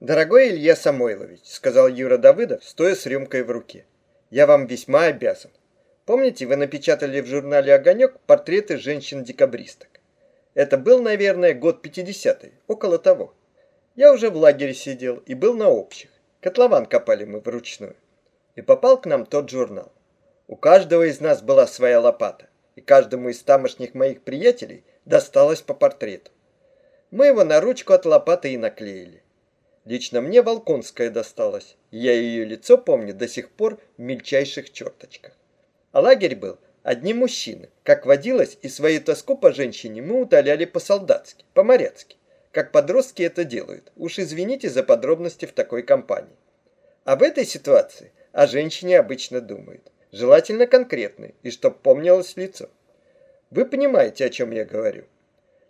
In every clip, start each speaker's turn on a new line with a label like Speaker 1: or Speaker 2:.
Speaker 1: «Дорогой Илья Самойлович», — сказал Юра Давыдов, стоя с рюмкой в руке, — «я вам весьма обязан. Помните, вы напечатали в журнале «Огонек» портреты женщин-декабристок? Это был, наверное, год 50-й, около того. Я уже в лагере сидел и был на общих. Котлован копали мы вручную. И попал к нам тот журнал. У каждого из нас была своя лопата, и каждому из тамошних моих приятелей досталось по портрету. Мы его на ручку от лопаты и наклеили. Лично мне Волконская досталась, я ее лицо помню до сих пор в мельчайших черточках. А лагерь был одни мужчины. Как водилось, и свою тоску по женщине мы утоляли по-солдатски, по-моряцки. Как подростки это делают. Уж извините за подробности в такой компании. А в этой ситуации о женщине обычно думают. Желательно конкретной, и чтоб помнилось лицо. Вы понимаете, о чем я говорю.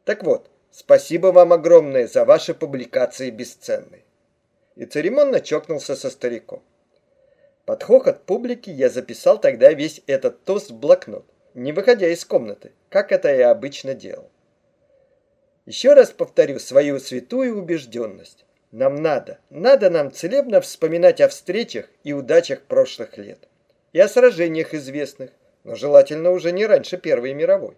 Speaker 1: Так вот, спасибо вам огромное за ваши публикации бесценные. И церемонно чокнулся со стариком. Под хохот публики я записал тогда весь этот тост в блокнот, не выходя из комнаты, как это я обычно делал. Еще раз повторю свою святую убежденность. Нам надо, надо нам целебно вспоминать о встречах и удачах прошлых лет. И о сражениях известных, но желательно уже не раньше Первой мировой.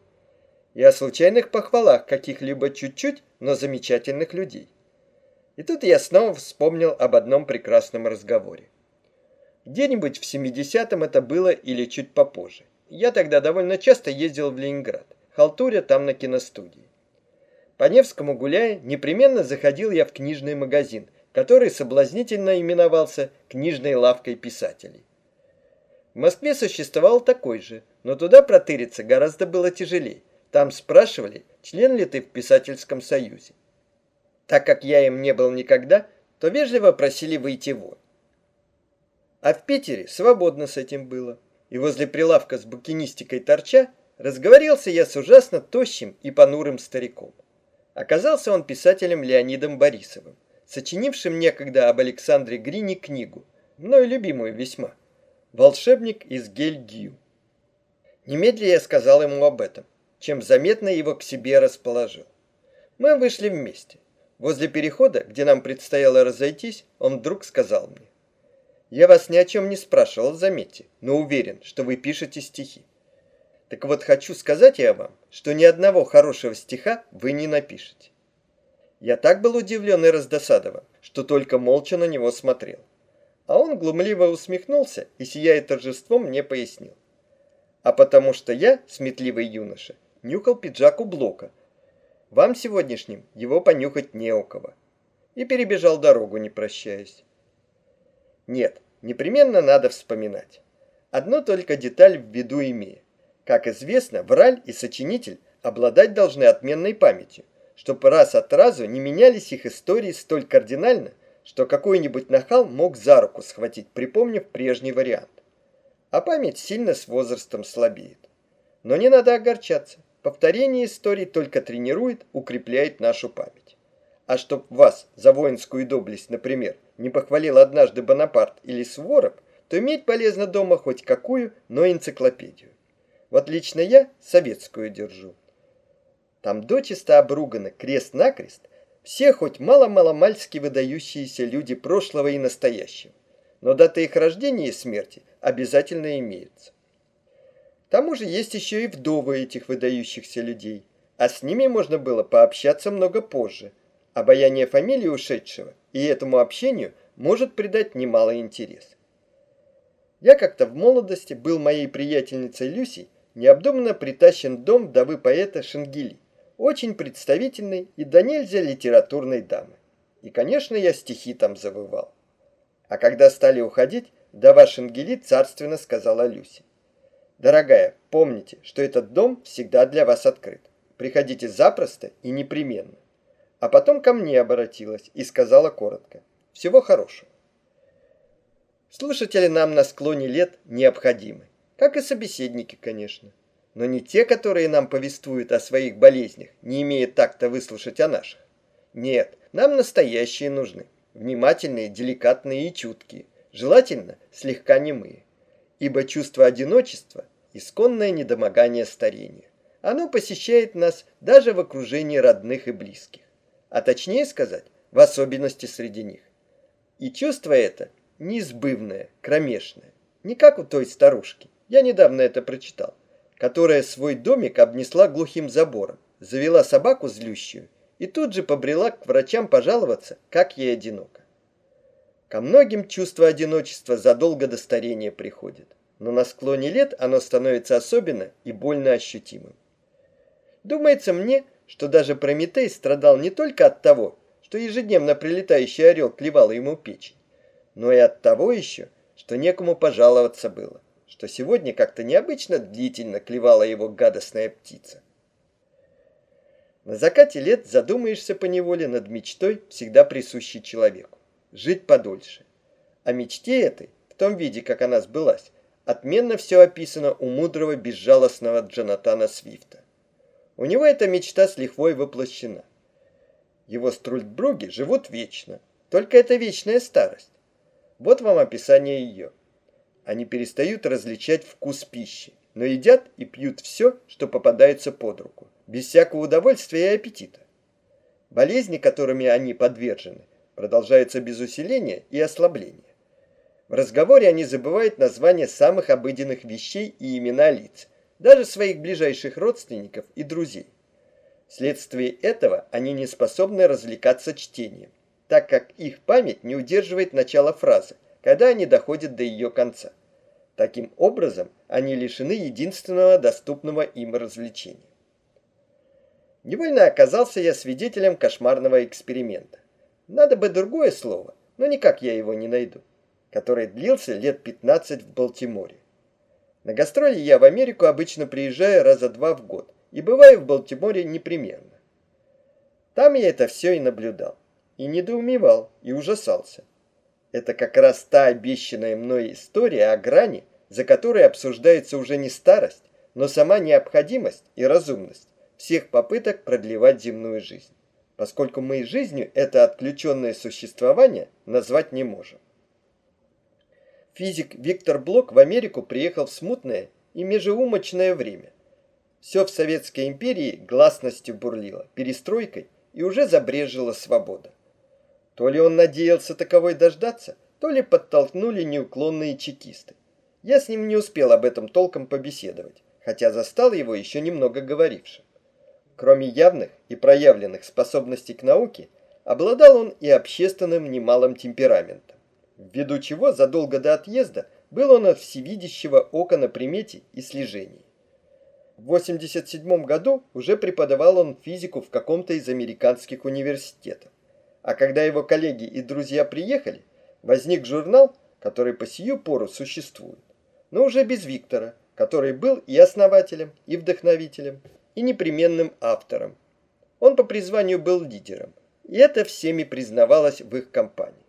Speaker 1: И о случайных похвалах каких-либо чуть-чуть, но замечательных людей. И тут я снова вспомнил об одном прекрасном разговоре. Где-нибудь в 70-м это было или чуть попозже. Я тогда довольно часто ездил в Ленинград, халтуря там на киностудии. По Невскому гуляя, непременно заходил я в книжный магазин, который соблазнительно именовался «Книжной лавкой писателей». В Москве существовал такой же, но туда протыриться гораздо было тяжелее. Там спрашивали, член ли ты в писательском союзе. Так как я им не был никогда, то вежливо просили выйти вон. А в Питере свободно с этим было. И возле прилавка с букинистикой торча разговорился я с ужасно тощим и понурым стариком. Оказался он писателем Леонидом Борисовым, сочинившим некогда об Александре Грине книгу, мною любимую весьма, «Волшебник из Гельгию». Немедля я сказал ему об этом, чем заметно его к себе расположил. Мы вышли вместе. Возле перехода, где нам предстояло разойтись, он вдруг сказал мне, я вас ни о чем не спрашивал, заметьте, но уверен, что вы пишете стихи. Так вот, хочу сказать я вам, что ни одного хорошего стиха вы не напишете. Я так был удивлен и раздосадован, что только молча на него смотрел. А он глумливо усмехнулся и, сияя торжеством, мне пояснил. А потому что я, сметливый юноша, нюхал пиджак у Блока. Вам сегодняшним его понюхать не у кого. И перебежал дорогу, не прощаясь. Нет, непременно надо вспоминать. Одну только деталь в виду имея. Как известно, враль и сочинитель обладать должны отменной памятью, чтобы раз от разу не менялись их истории столь кардинально, что какой-нибудь нахал мог за руку схватить, припомнив прежний вариант. А память сильно с возрастом слабеет. Но не надо огорчаться. Повторение истории только тренирует, укрепляет нашу память. А чтоб вас за воинскую доблесть, например, не похвалил однажды Бонапарт или Суворов, то иметь полезно дома хоть какую, но энциклопедию. Вот лично я советскую держу. Там дочисто обругано крест-накрест все хоть мало-маломальски выдающиеся люди прошлого и настоящего. Но дата их рождения и смерти обязательно имеется. Тому же есть еще и вдовы этих выдающихся людей, а с ними можно было пообщаться много позже. Обаяние фамилии ушедшего и этому общению может придать немало интерес. Я как-то в молодости был моей приятельницей Люси необдуманно притащен дом вдовы поэта Шенгели, очень представительной и до нельзя литературной дамы. И, конечно, я стихи там завывал. А когда стали уходить, вдова Шенгели царственно сказала Люси. «Дорогая, помните, что этот дом всегда для вас открыт. Приходите запросто и непременно». А потом ко мне обратилась и сказала коротко. Всего хорошего. Слушатели нам на склоне лет необходимы, как и собеседники, конечно. Но не те, которые нам повествуют о своих болезнях, не имея так-то выслушать о наших. Нет, нам настоящие нужны, внимательные, деликатные и чуткие, желательно слегка немые. Ибо чувство одиночества – исконное недомогание старения. Оно посещает нас даже в окружении родных и близких. А точнее сказать, в особенности среди них. И чувство это неизбывное, кромешное. Не как у той старушки, я недавно это прочитал, которая свой домик обнесла глухим забором, завела собаку злющую и тут же побрела к врачам пожаловаться, как ей одиноко. Ко многим чувство одиночества задолго до старения приходит, но на склоне лет оно становится особенно и больно ощутимым. Думается мне, что даже Прометей страдал не только от того, что ежедневно прилетающий орел клевал ему печень, но и от того еще, что некому пожаловаться было, что сегодня как-то необычно длительно клевала его гадостная птица. На закате лет задумаешься поневоле над мечтой, всегда присущей человеку – жить подольше. О мечте этой, в том виде, как она сбылась, отменно все описано у мудрого безжалостного Джонатана Свифта. У него эта мечта с лихвой воплощена. Его струльбруги живут вечно, только это вечная старость. Вот вам описание ее. Они перестают различать вкус пищи, но едят и пьют все, что попадается под руку, без всякого удовольствия и аппетита. Болезни, которыми они подвержены, продолжаются без усиления и ослабления. В разговоре они забывают названия самых обыденных вещей и имена лиц, даже своих ближайших родственников и друзей. Вследствие этого они не способны развлекаться чтением, так как их память не удерживает начало фразы, когда они доходят до ее конца. Таким образом, они лишены единственного доступного им развлечения. Невольно оказался я свидетелем кошмарного эксперимента. Надо бы другое слово, но никак я его не найду, который длился лет 15 в Балтиморе. На гастроли я в Америку обычно приезжаю раза два в год и бываю в Балтиморе непременно. Там я это все и наблюдал, и недоумевал, и ужасался. Это как раз та обещанная мной история о грани, за которой обсуждается уже не старость, но сама необходимость и разумность всех попыток продлевать земную жизнь, поскольку мы жизнью это отключенное существование назвать не можем. Физик Виктор Блок в Америку приехал в смутное и межеумочное время. Все в Советской империи гласностью бурлило, перестройкой, и уже забрежила свобода. То ли он надеялся таковой дождаться, то ли подтолкнули неуклонные чекисты. Я с ним не успел об этом толком побеседовать, хотя застал его еще немного говорившим. Кроме явных и проявленных способностей к науке, обладал он и общественным немалым темпераментом ввиду чего задолго до отъезда был он от всевидящего ока на примете и слежении. В 87 году уже преподавал он физику в каком-то из американских университетов. А когда его коллеги и друзья приехали, возник журнал, который по сию пору существует, но уже без Виктора, который был и основателем, и вдохновителем, и непременным автором. Он по призванию был лидером, и это всеми признавалось в их компании.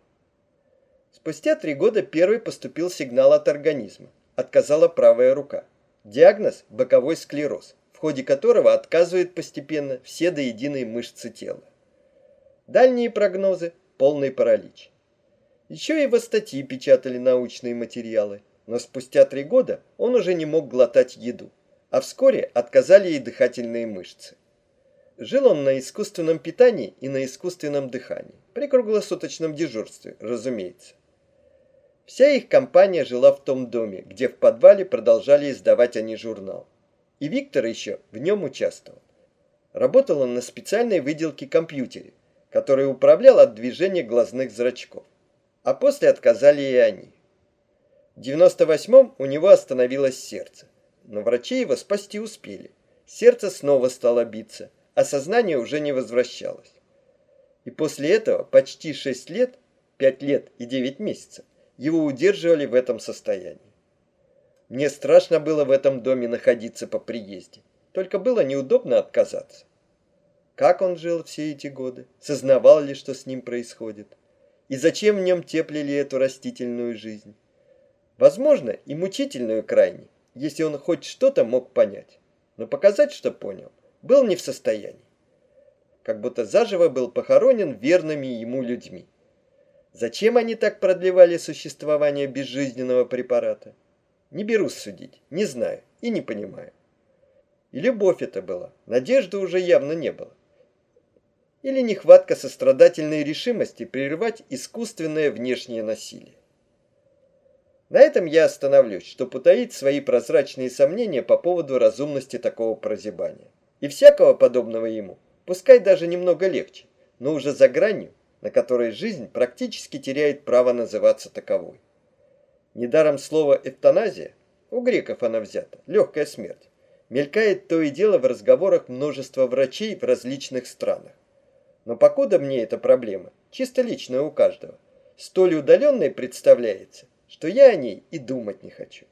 Speaker 1: Спустя три года первый поступил сигнал от организма. Отказала правая рука. Диагноз – боковой склероз, в ходе которого отказывают постепенно все до единой мышцы тела. Дальние прогнозы – полный паралич. Еще в статьи печатали научные материалы, но спустя три года он уже не мог глотать еду, а вскоре отказали ей дыхательные мышцы. Жил он на искусственном питании и на искусственном дыхании, при круглосуточном дежурстве, разумеется. Вся их компания жила в том доме, где в подвале продолжали издавать они журнал. И Виктор еще в нем участвовал. Работал он на специальной выделке компьютере, который управлял от движения глазных зрачков. А после отказали и они. В 98-м у него остановилось сердце, но врачи его спасти успели. Сердце снова стало биться, а сознание уже не возвращалось. И после этого почти 6 лет, 5 лет и 9 месяцев, его удерживали в этом состоянии. Мне страшно было в этом доме находиться по приезде, только было неудобно отказаться. Как он жил все эти годы? Сознавал ли, что с ним происходит? И зачем в нем теплили эту растительную жизнь? Возможно, и мучительную крайне, если он хоть что-то мог понять. Но показать, что понял, был не в состоянии. Как будто заживо был похоронен верными ему людьми. Зачем они так продлевали существование безжизненного препарата? Не берусь судить, не знаю и не понимаю. И любовь это была, надежды уже явно не было. или нехватка сострадательной решимости прервать искусственное внешнее насилие. На этом я остановлюсь, чтобы утаить свои прозрачные сомнения по поводу разумности такого прозябания. И всякого подобного ему, пускай даже немного легче, но уже за гранью, на которой жизнь практически теряет право называться таковой. Недаром слово «эвтаназия» у греков она взята, легкая смерть, мелькает то и дело в разговорах множества врачей в различных странах. Но покуда мне эта проблема, чисто личная у каждого, столь удаленной представляется, что я о ней и думать не хочу.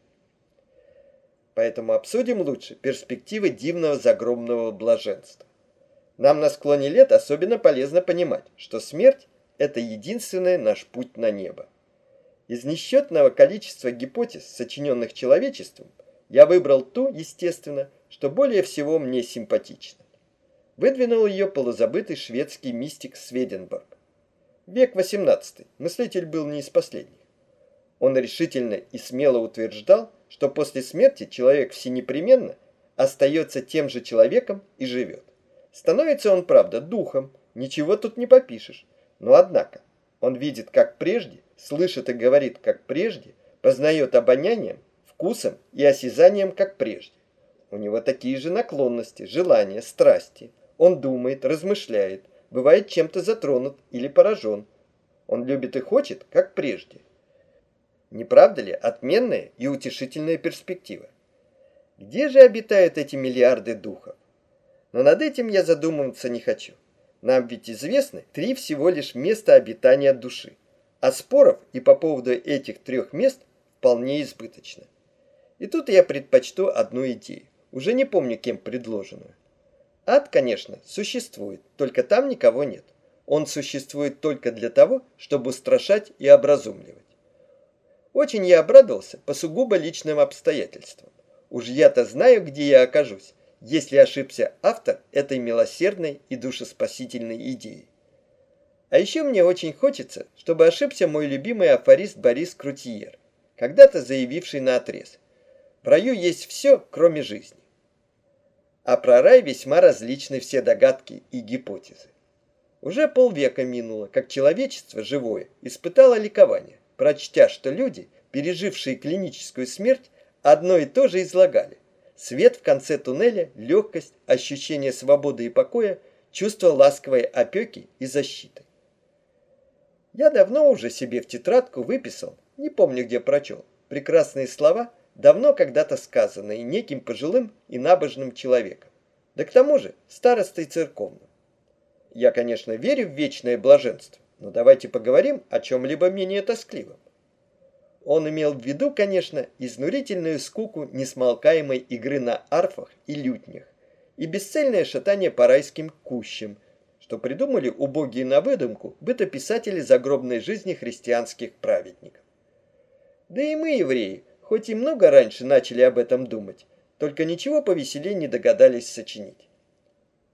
Speaker 1: Поэтому обсудим лучше перспективы дивного загробного блаженства. Нам на склоне лет особенно полезно понимать, что смерть – это единственный наш путь на небо. Из несчетного количества гипотез, сочиненных человечеством, я выбрал ту, естественно, что более всего мне симпатична. Выдвинул ее полузабытый шведский мистик Сведенборг. Век XVIII, мыслитель был не из последних. Он решительно и смело утверждал, что после смерти человек всенепременно остается тем же человеком и живет. Становится он, правда, духом, ничего тут не попишешь. Но однако, он видит как прежде, слышит и говорит как прежде, познает обонянием, вкусом и осязанием как прежде. У него такие же наклонности, желания, страсти. Он думает, размышляет, бывает чем-то затронут или поражен. Он любит и хочет, как прежде. Не правда ли отменная и утешительная перспектива? Где же обитают эти миллиарды духов? Но над этим я задумываться не хочу. Нам ведь известны три всего лишь места обитания души, а споров и по поводу этих трех мест вполне избыточно. И тут я предпочту одну идею, уже не помню кем предложенную. Ад, конечно, существует, только там никого нет. Он существует только для того, чтобы устрашать и образумливать. Очень я обрадовался по сугубо личным обстоятельствам. Уж я-то знаю, где я окажусь, если ошибся автор этой милосердной и душеспасительной идеи. А еще мне очень хочется, чтобы ошибся мой любимый афорист Борис Крутиер, когда-то заявивший на отрез. В раю есть все, кроме жизни. А про рай весьма различны все догадки и гипотезы. Уже полвека минуло, как человечество живое испытало ликование прочтя, что люди, пережившие клиническую смерть, одно и то же излагали. Свет в конце туннеля, легкость, ощущение свободы и покоя, чувство ласковой опеки и защиты. Я давно уже себе в тетрадку выписал, не помню где прочел, прекрасные слова, давно когда-то сказанные неким пожилым и набожным человеком. Да к тому же старостой церковным. Я, конечно, верю в вечное блаженство, но давайте поговорим о чем-либо менее тоскливом. Он имел в виду, конечно, изнурительную скуку несмолкаемой игры на арфах и лютнях и бесцельное шатание по райским кущам, что придумали убогие на выдумку бытописатели загробной жизни христианских праведников. Да и мы, евреи, хоть и много раньше начали об этом думать, только ничего повеселее не догадались сочинить.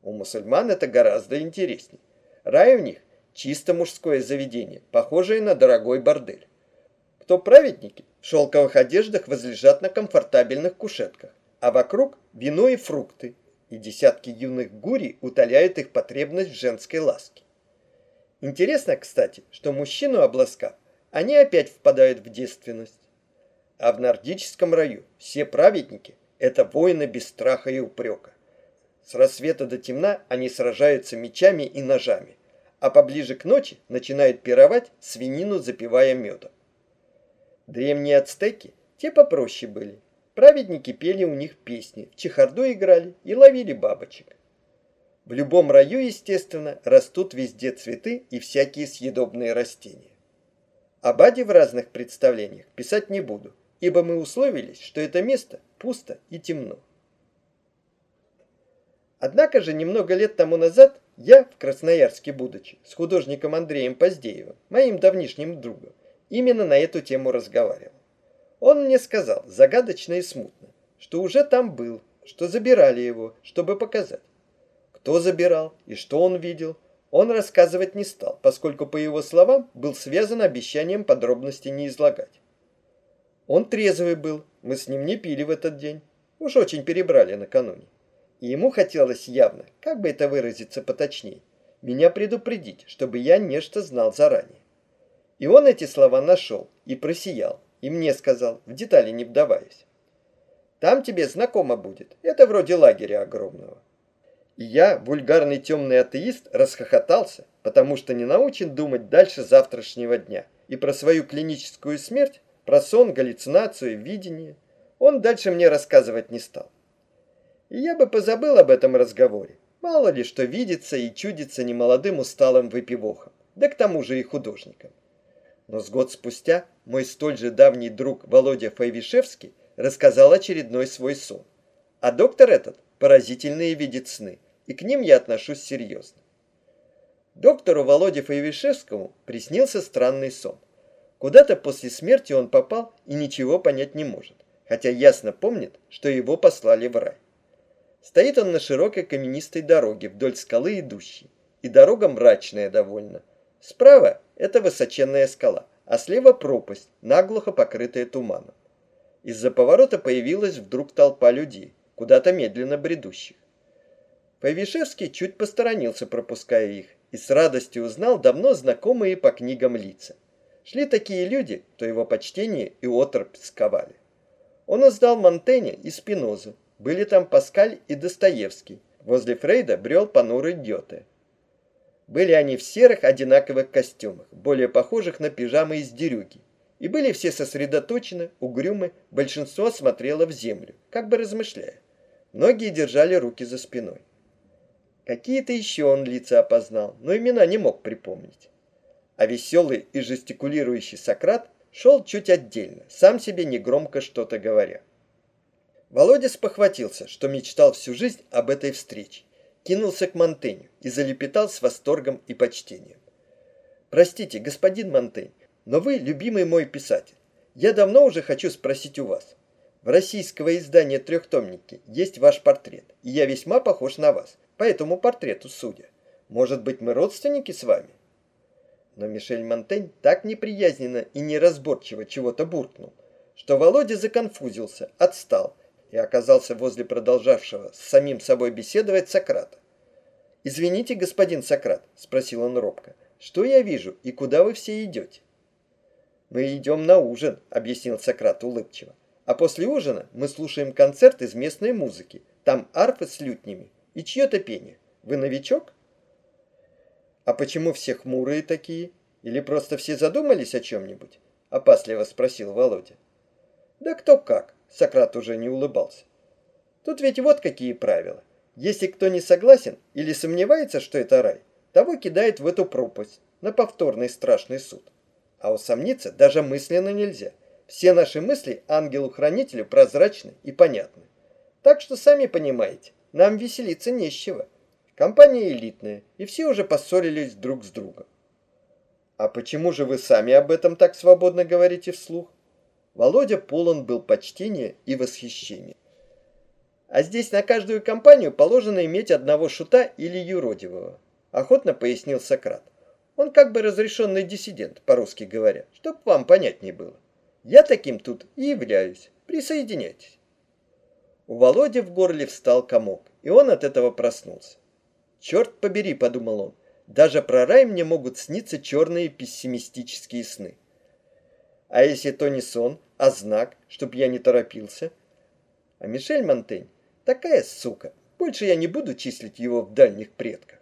Speaker 1: У мусульман это гораздо интереснее. Рай у них чисто мужское заведение, похожее на дорогой бордель. Кто праведники, в шелковых одеждах возлежат на комфортабельных кушетках, а вокруг вино и фрукты, и десятки юных гурий утоляют их потребность в женской ласке. Интересно, кстати, что мужчину обласкав, они опять впадают в девственность. А в нордическом раю все праведники – это воины без страха и упрека. С рассвета до темна они сражаются мечами и ножами, а поближе к ночи начинают пировать, свинину запивая медом. Древние ацтеки, те попроще были. Праведники пели у них песни, чехарду играли и ловили бабочек. В любом раю, естественно, растут везде цветы и всякие съедобные растения. О Баде в разных представлениях писать не буду, ибо мы условились, что это место пусто и темно. Однако же немного лет тому назад я, в Красноярске будучи, с художником Андреем Поздеевым, моим давнишним другом, именно на эту тему разговаривал. Он мне сказал, загадочно и смутно, что уже там был, что забирали его, чтобы показать. Кто забирал и что он видел, он рассказывать не стал, поскольку, по его словам, был связан обещанием подробностей не излагать. Он трезвый был, мы с ним не пили в этот день, уж очень перебрали накануне. И ему хотелось явно, как бы это выразиться поточнее, меня предупредить, чтобы я нечто знал заранее. И он эти слова нашел и просиял, и мне сказал, в детали не вдаваясь. Там тебе знакомо будет, это вроде лагеря огромного. И я, вульгарный темный атеист, расхохотался, потому что не научен думать дальше завтрашнего дня. И про свою клиническую смерть, про сон, галлюцинацию, видение, он дальше мне рассказывать не стал. И я бы позабыл об этом разговоре. Мало ли что видится и чудится немолодым усталым выпивохом, да к тому же и художником. Но с год спустя мой столь же давний друг Володя Файвишевский рассказал очередной свой сон. А доктор этот поразительные видит сны, и к ним я отношусь серьезно. Доктору Володе Файвишевскому приснился странный сон. Куда-то после смерти он попал и ничего понять не может, хотя ясно помнит, что его послали в рай. Стоит он на широкой каменистой дороге вдоль скалы идущей, и дорога мрачная довольно. Справа это высоченная скала, а слева пропасть, наглухо покрытая туманом. Из-за поворота появилась вдруг толпа людей, куда-то медленно бредущих. Повишевский чуть посторонился, пропуская их, и с радостью узнал давно знакомые по книгам лица. Шли такие люди, то его почтение и оторпь сковали. Он узнал Монтенья и Спинозу, были там Паскаль и Достоевский, возле Фрейда брел понурый Гёте. Были они в серых одинаковых костюмах, более похожих на пижамы из дерюги. И были все сосредоточены, угрюмы, большинство смотрело в землю, как бы размышляя. Многие держали руки за спиной. Какие-то еще он лица опознал, но имена не мог припомнить. А веселый и жестикулирующий Сократ шел чуть отдельно, сам себе негромко что-то говоря. Володя спохватился, что мечтал всю жизнь об этой встрече кинулся к Монтеню и залепетал с восторгом и почтением. «Простите, господин Монтень, но вы любимый мой писатель. Я давно уже хочу спросить у вас. В российского издания «Трехтомники» есть ваш портрет, и я весьма похож на вас, по этому портрету судя. Может быть, мы родственники с вами?» Но Мишель Монтень так неприязненно и неразборчиво чего-то буркнул, что Володя законфузился, отстал и оказался возле продолжавшего с самим собой беседовать Сократа. «Извините, господин Сократ», — спросил он робко, — «что я вижу и куда вы все идете?» «Мы идем на ужин», — объяснил Сократ улыбчиво. «А после ужина мы слушаем концерт из местной музыки. Там арфы с лютнями и чье-то пение. Вы новичок?» «А почему все хмурые такие? Или просто все задумались о чем-нибудь?» — опасливо спросил Володя. «Да кто как. Сократ уже не улыбался. Тут ведь вот какие правила. Если кто не согласен или сомневается, что это рай, того кидает в эту пропасть на повторный страшный суд. А усомниться даже мысленно нельзя. Все наши мысли ангелу-хранителю прозрачны и понятны. Так что сами понимаете, нам веселиться не с чего. Компания элитная, и все уже поссорились друг с другом. А почему же вы сами об этом так свободно говорите вслух? Володя полон был почтения и восхищения. А здесь на каждую компанию положено иметь одного шута или юродивого, охотно пояснил Сократ. Он как бы разрешенный диссидент, по-русски говоря, чтоб вам понятнее было. Я таким тут и являюсь. Присоединяйтесь. У Володи в горле встал комок, и он от этого проснулся. «Черт побери», — подумал он, — «даже про рай мне могут сниться черные пессимистические сны». А если то не сон, а знак, чтоб я не торопился? А Мишель Монтень такая сука. Больше я не буду числить его в дальних предках.